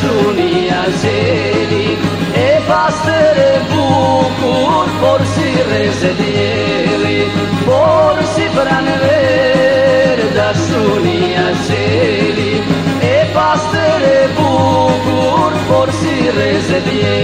suniyazeli E bastırı si porsi por si pranver da suniyazeli E pastere bastırı bukur porsi rezederi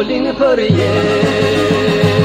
Colin Perrier